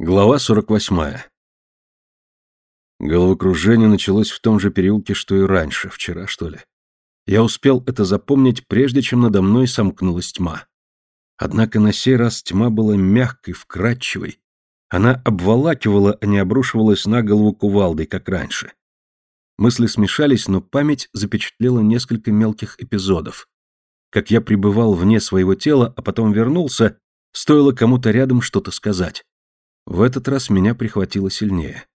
Глава 48. Головокружение началось в том же переулке, что и раньше, вчера, что ли. Я успел это запомнить, прежде чем надо мной сомкнулась тьма. Однако на сей раз тьма была мягкой, вкрадчивой. Она обволакивала, а не обрушивалась на голову кувалдой, как раньше. Мысли смешались, но память запечатлела несколько мелких эпизодов. Как я пребывал вне своего тела, а потом вернулся, стоило кому-то рядом что-то сказать. В этот раз меня прихватило сильнее.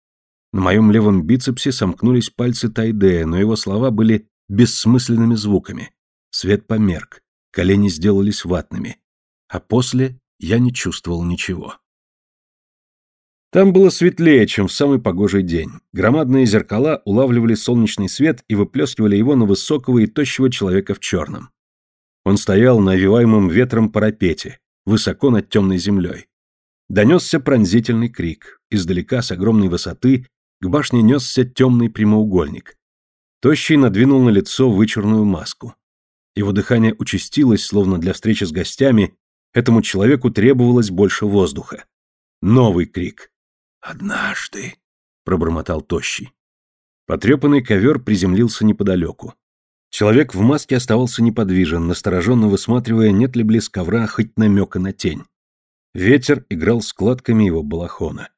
На моем левом бицепсе сомкнулись пальцы Тайдея, но его слова были бессмысленными звуками. Свет померк, колени сделались ватными. А после я не чувствовал ничего. Там было светлее, чем в самый погожий день. Громадные зеркала улавливали солнечный свет и выплескивали его на высокого и тощего человека в черном. Он стоял на овиваемом ветром парапете, высоко над темной землей. Донесся пронзительный крик. Издалека, с огромной высоты, к башне несся темный прямоугольник. Тощий надвинул на лицо вычурную маску. Его дыхание участилось, словно для встречи с гостями, этому человеку требовалось больше воздуха. Новый крик. «Однажды», — пробормотал Тощий. Потрепанный ковер приземлился неподалеку. Человек в маске оставался неподвижен, настороженно высматривая, нет ли близ ковра хоть намека на тень. Ветер играл складками его балахона.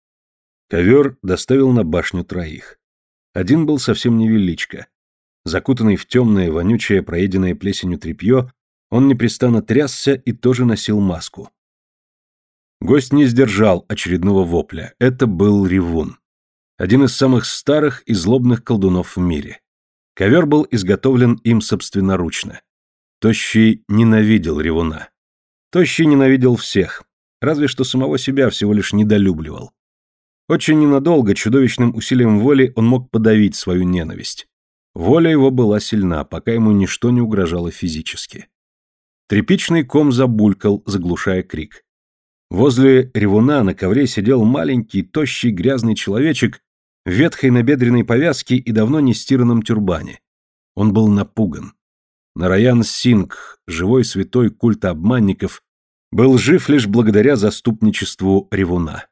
Ковер доставил на башню троих. Один был совсем невеличко. Закутанный в темное, вонючее, проеденное плесенью тряпье, он непрестанно трясся и тоже носил маску. Гость не сдержал очередного вопля. Это был ревун. Один из самых старых и злобных колдунов в мире. Ковер был изготовлен им собственноручно. Тощий ненавидел ревуна. Тощий ненавидел всех, разве что самого себя всего лишь недолюбливал. Очень ненадолго, чудовищным усилием воли, он мог подавить свою ненависть. Воля его была сильна, пока ему ничто не угрожало физически. Тряпичный ком забулькал, заглушая крик. Возле ревуна на ковре сидел маленький, тощий, грязный человечек в ветхой набедренной повязке и давно не стиранном тюрбане. Он был напуган. Нараян Синг, живой святой культа обманников, был жив лишь благодаря заступничеству ревуна.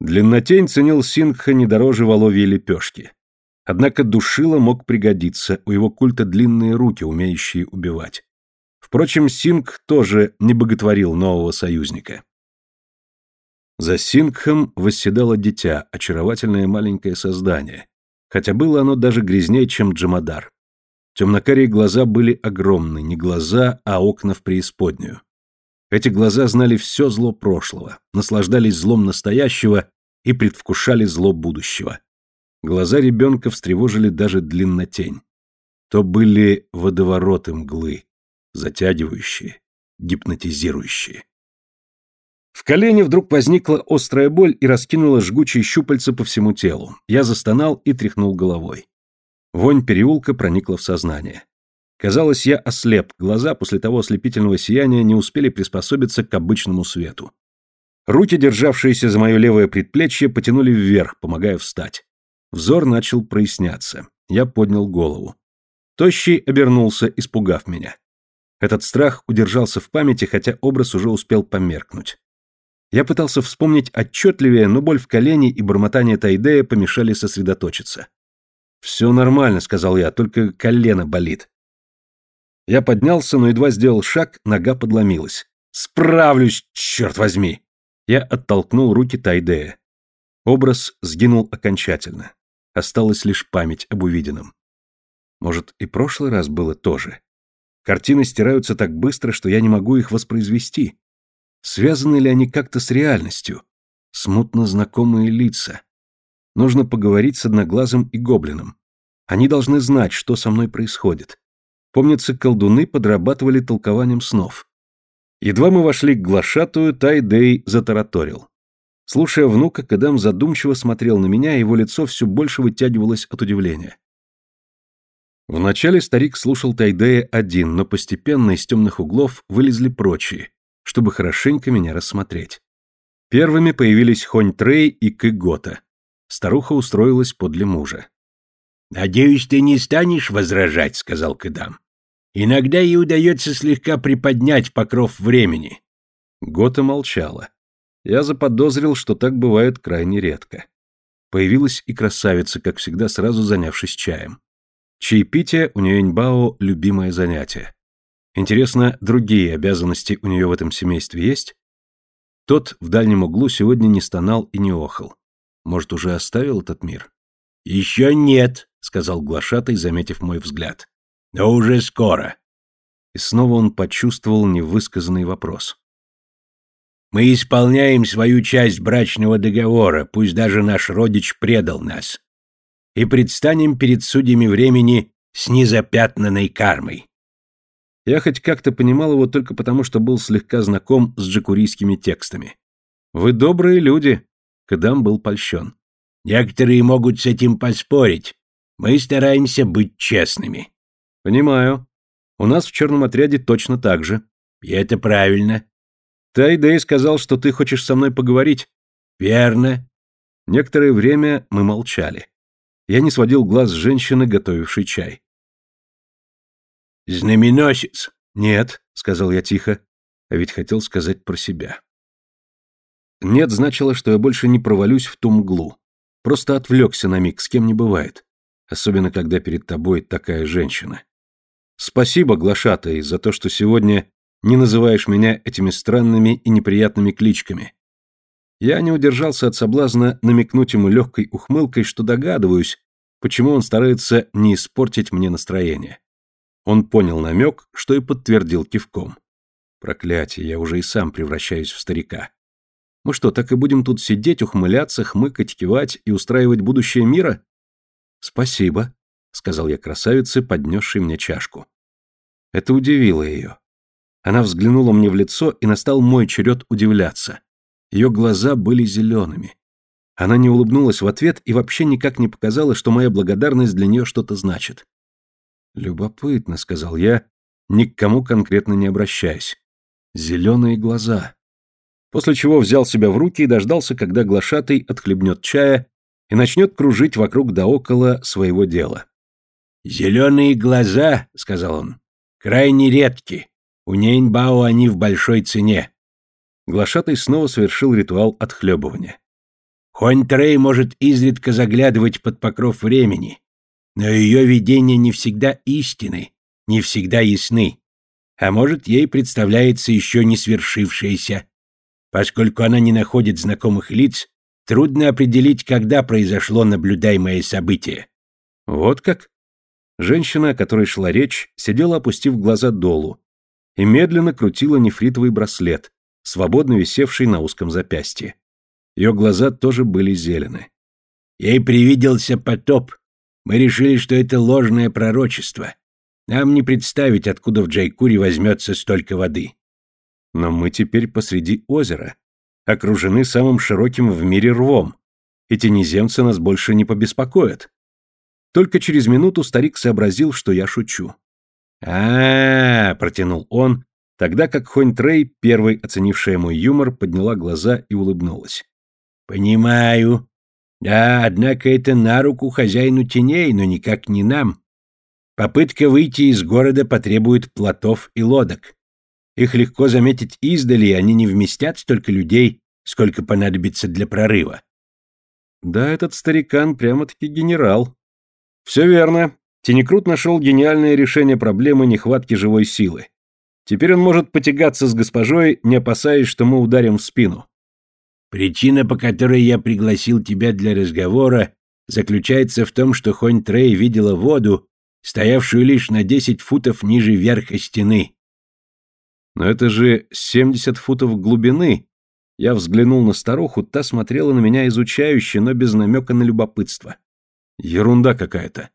Длиннотень ценил Сингха не дороже воловьей лепешки. Однако душила мог пригодиться, у его культа длинные руки, умеющие убивать. Впрочем, Сингх тоже не боготворил нового союзника. За Сингхом восседало дитя, очаровательное маленькое создание, хотя было оно даже грязнее, чем Джамадар. Темнокарие глаза были огромны, не глаза, а окна в преисподнюю. Эти глаза знали все зло прошлого, наслаждались злом настоящего и предвкушали зло будущего. Глаза ребенка встревожили даже длиннотень. То были водовороты мглы, затягивающие, гипнотизирующие. В колене вдруг возникла острая боль и раскинула жгучие щупальца по всему телу. Я застонал и тряхнул головой. Вонь переулка проникла в сознание. Казалось, я ослеп, глаза после того ослепительного сияния не успели приспособиться к обычному свету. Руки, державшиеся за мое левое предплечье, потянули вверх, помогая встать. Взор начал проясняться. Я поднял голову. Тощий обернулся, испугав меня. Этот страх удержался в памяти, хотя образ уже успел померкнуть. Я пытался вспомнить отчетливее, но боль в колене и бормотание Тайдея помешали сосредоточиться. «Все нормально», — сказал я, — «только колено болит». Я поднялся, но едва сделал шаг, нога подломилась. «Справлюсь, черт возьми!» Я оттолкнул руки Тайдея. Образ сгинул окончательно. Осталась лишь память об увиденном. Может, и прошлый раз было тоже. Картины стираются так быстро, что я не могу их воспроизвести. Связаны ли они как-то с реальностью? Смутно знакомые лица. Нужно поговорить с Одноглазым и Гоблином. Они должны знать, что со мной происходит. Помнится, колдуны подрабатывали толкованием снов. Едва мы вошли к глашатую, Тай-Дэй затараторил. Слушая внука, Кадам задумчиво смотрел на меня, его лицо все больше вытягивалось от удивления. Вначале старик слушал Тайдея один, но постепенно из темных углов вылезли прочие, чтобы хорошенько меня рассмотреть. Первыми появились Хонь Трей и Кыгота. Старуха устроилась подле мужа. «Надеюсь, ты не станешь возражать», — сказал Кэдам. «Иногда ей удается слегка приподнять покров времени». Гота молчала. Я заподозрил, что так бывает крайне редко. Появилась и красавица, как всегда, сразу занявшись чаем. Чаепитие у Нюэньбао – любимое занятие. Интересно, другие обязанности у нее в этом семействе есть? Тот в дальнем углу сегодня не стонал и не охал. Может, уже оставил этот мир? «Еще нет», — сказал глашатый, заметив мой взгляд. «Но уже скоро». И снова он почувствовал невысказанный вопрос. Мы исполняем свою часть брачного договора, пусть даже наш родич предал нас. И предстанем перед судьями времени с незапятнанной кармой. Я хоть как-то понимал его только потому, что был слегка знаком с джакурийскими текстами. «Вы добрые люди», — Кадам был польщен. «Некоторые могут с этим поспорить. Мы стараемся быть честными». «Понимаю. У нас в черном отряде точно так же». «И это правильно. Тайдей сказал, что ты хочешь со мной поговорить. Верно. Некоторое время мы молчали. Я не сводил глаз с женщины, готовившей чай. Знаменосец. Нет, сказал я тихо, а ведь хотел сказать про себя. Нет значило, что я больше не провалюсь в ту мглу. Просто отвлекся на миг, с кем не бывает. Особенно, когда перед тобой такая женщина. Спасибо, глашатай, за то, что сегодня не называешь меня этими странными и неприятными кличками. Я не удержался от соблазна намекнуть ему легкой ухмылкой, что догадываюсь, почему он старается не испортить мне настроение. Он понял намек, что и подтвердил кивком. Проклятие, я уже и сам превращаюсь в старика. Мы что, так и будем тут сидеть, ухмыляться, хмыкать, кивать и устраивать будущее мира? Спасибо, сказал я красавице, поднесшей мне чашку. Это удивило ее. Она взглянула мне в лицо, и настал мой черед удивляться. Ее глаза были зелеными. Она не улыбнулась в ответ и вообще никак не показала, что моя благодарность для нее что-то значит. «Любопытно», — сказал я, ни к кому конкретно не обращаясь. «Зеленые глаза». После чего взял себя в руки и дождался, когда глашатый отхлебнет чая и начнет кружить вокруг да около своего дела. «Зеленые глаза», — сказал он, — «крайне редки. У Нейнбао они в большой цене. Глашатый снова совершил ритуал отхлебывания. Хуань-Трей может изредка заглядывать под покров времени, но ее видения не всегда истины, не всегда ясны. А может, ей представляется еще не свершившееся. Поскольку она не находит знакомых лиц, трудно определить, когда произошло наблюдаемое событие. Вот как? Женщина, о которой шла речь, сидела, опустив глаза долу, и медленно крутила нефритовый браслет, свободно висевший на узком запястье. Ее глаза тоже были зелены. Ей привиделся потоп. Мы решили, что это ложное пророчество. Нам не представить, откуда в Джайкуре возьмется столько воды. Но мы теперь посреди озера, окружены самым широким в мире рвом. Эти низемцы нас больше не побеспокоят. Только через минуту старик сообразил, что я шучу -а протянул он, тогда как Хонь Трей, первой оценившая мой юмор, подняла глаза и улыбнулась. «Понимаю. Да, однако это на руку хозяину теней, но никак не нам. Попытка выйти из города потребует плотов и лодок. Их легко заметить издали, и они не вместят столько людей, сколько понадобится для прорыва». «Да, этот старикан прямо-таки генерал». «Все верно. Тенекрут нашел гениальное решение проблемы нехватки живой силы. Теперь он может потягаться с госпожой, не опасаясь, что мы ударим в спину. Причина, по которой я пригласил тебя для разговора, заключается в том, что Хонь Трей видела воду, стоявшую лишь на десять футов ниже верха стены. Но это же семьдесят футов глубины. Я взглянул на старуху, та смотрела на меня изучающе, но без намека на любопытство. Ерунда какая-то.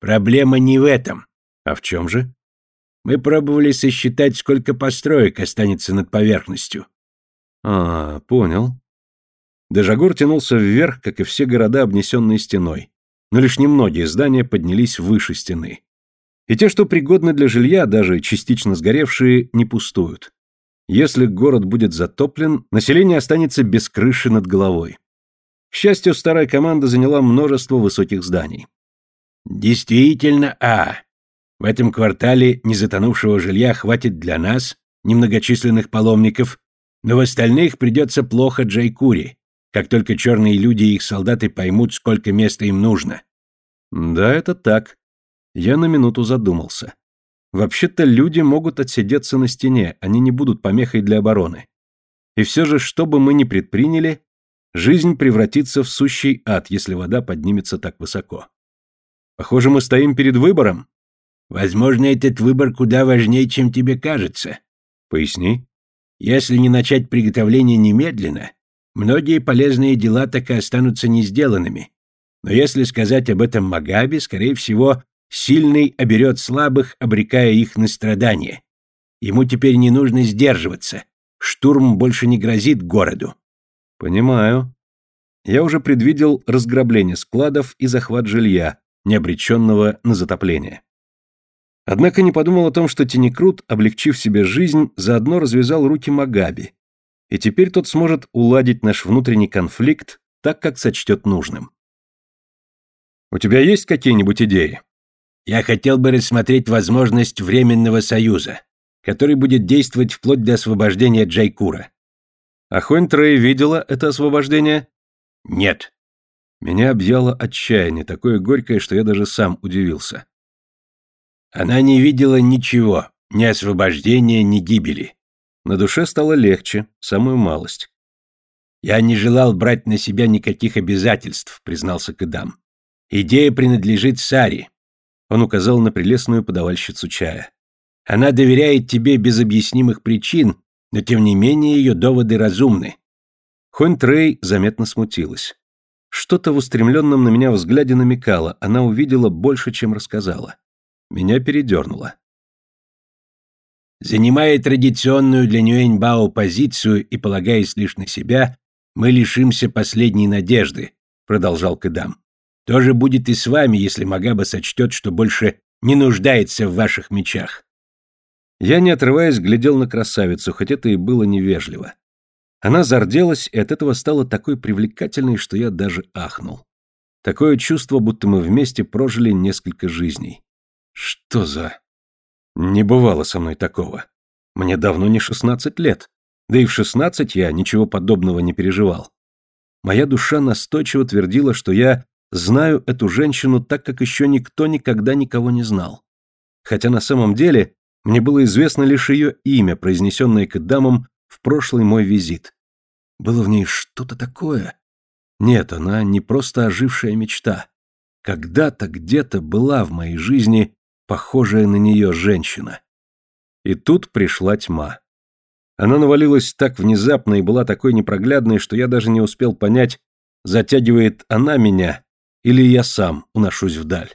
Проблема не в этом. А в чем же? Мы пробовали сосчитать, сколько построек останется над поверхностью. А, понял. Дежагор тянулся вверх, как и все города, обнесенные стеной. Но лишь немногие здания поднялись выше стены. И те, что пригодны для жилья, даже частично сгоревшие, не пустуют. Если город будет затоплен, население останется без крыши над головой. К счастью, старая команда заняла множество высоких зданий. Действительно, а. В этом квартале незатонувшего жилья хватит для нас, немногочисленных паломников, Но в остальных придется плохо Джайкури, как только черные люди и их солдаты поймут, сколько места им нужно. Да, это так. Я на минуту задумался. Вообще-то люди могут отсидеться на стене, они не будут помехой для обороны. И все же, что бы мы ни предприняли, жизнь превратится в сущий ад, если вода поднимется так высоко. Похоже, мы стоим перед выбором. Возможно, этот выбор куда важнее, чем тебе кажется. Поясни. Если не начать приготовление немедленно, многие полезные дела так и останутся не сделанными. Но если сказать об этом Магабе, скорее всего, сильный оберет слабых, обрекая их на страдания. Ему теперь не нужно сдерживаться. Штурм больше не грозит городу. Понимаю. Я уже предвидел разграбление складов и захват жилья, не обреченного на затопление. Однако не подумал о том, что Тинекрут, облегчив себе жизнь, заодно развязал руки Магаби, и теперь тот сможет уладить наш внутренний конфликт так, как сочтет нужным. У тебя есть какие-нибудь идеи? Я хотел бы рассмотреть возможность временного союза, который будет действовать вплоть до освобождения Джайкура. А Хонь Трей видела это освобождение? Нет. Меня объяло отчаяние, такое горькое, что я даже сам удивился. Она не видела ничего, ни освобождения, ни гибели. На душе стало легче, самую малость. «Я не желал брать на себя никаких обязательств», — признался Кадам. «Идея принадлежит Саре». Он указал на прелестную подавальщицу чая. «Она доверяет тебе без объяснимых причин, но тем не менее ее доводы разумны». Хонь Трей заметно смутилась. Что-то в устремленном на меня взгляде намекало, она увидела больше, чем рассказала. Меня передернуло. Занимая традиционную для Нюэньбао позицию и полагаясь лишь на себя, мы лишимся последней надежды, продолжал Кэдам. То же будет и с вами, если Магаба сочтет, что больше не нуждается в ваших мечах. Я, не отрываясь, глядел на красавицу, хоть это и было невежливо. Она зарделась, и от этого стала такой привлекательной, что я даже ахнул. Такое чувство, будто мы вместе прожили несколько жизней. Что за... Не бывало со мной такого. Мне давно не шестнадцать лет. Да и в шестнадцать я ничего подобного не переживал. Моя душа настойчиво твердила, что я знаю эту женщину так, как еще никто никогда никого не знал. Хотя на самом деле мне было известно лишь ее имя, произнесенное к дамам в прошлый мой визит. Было в ней что-то такое. Нет, она не просто ожившая мечта. Когда-то где-то была в моей жизни похожая на нее женщина. И тут пришла тьма. Она навалилась так внезапно и была такой непроглядной, что я даже не успел понять, затягивает она меня или я сам уношусь вдаль.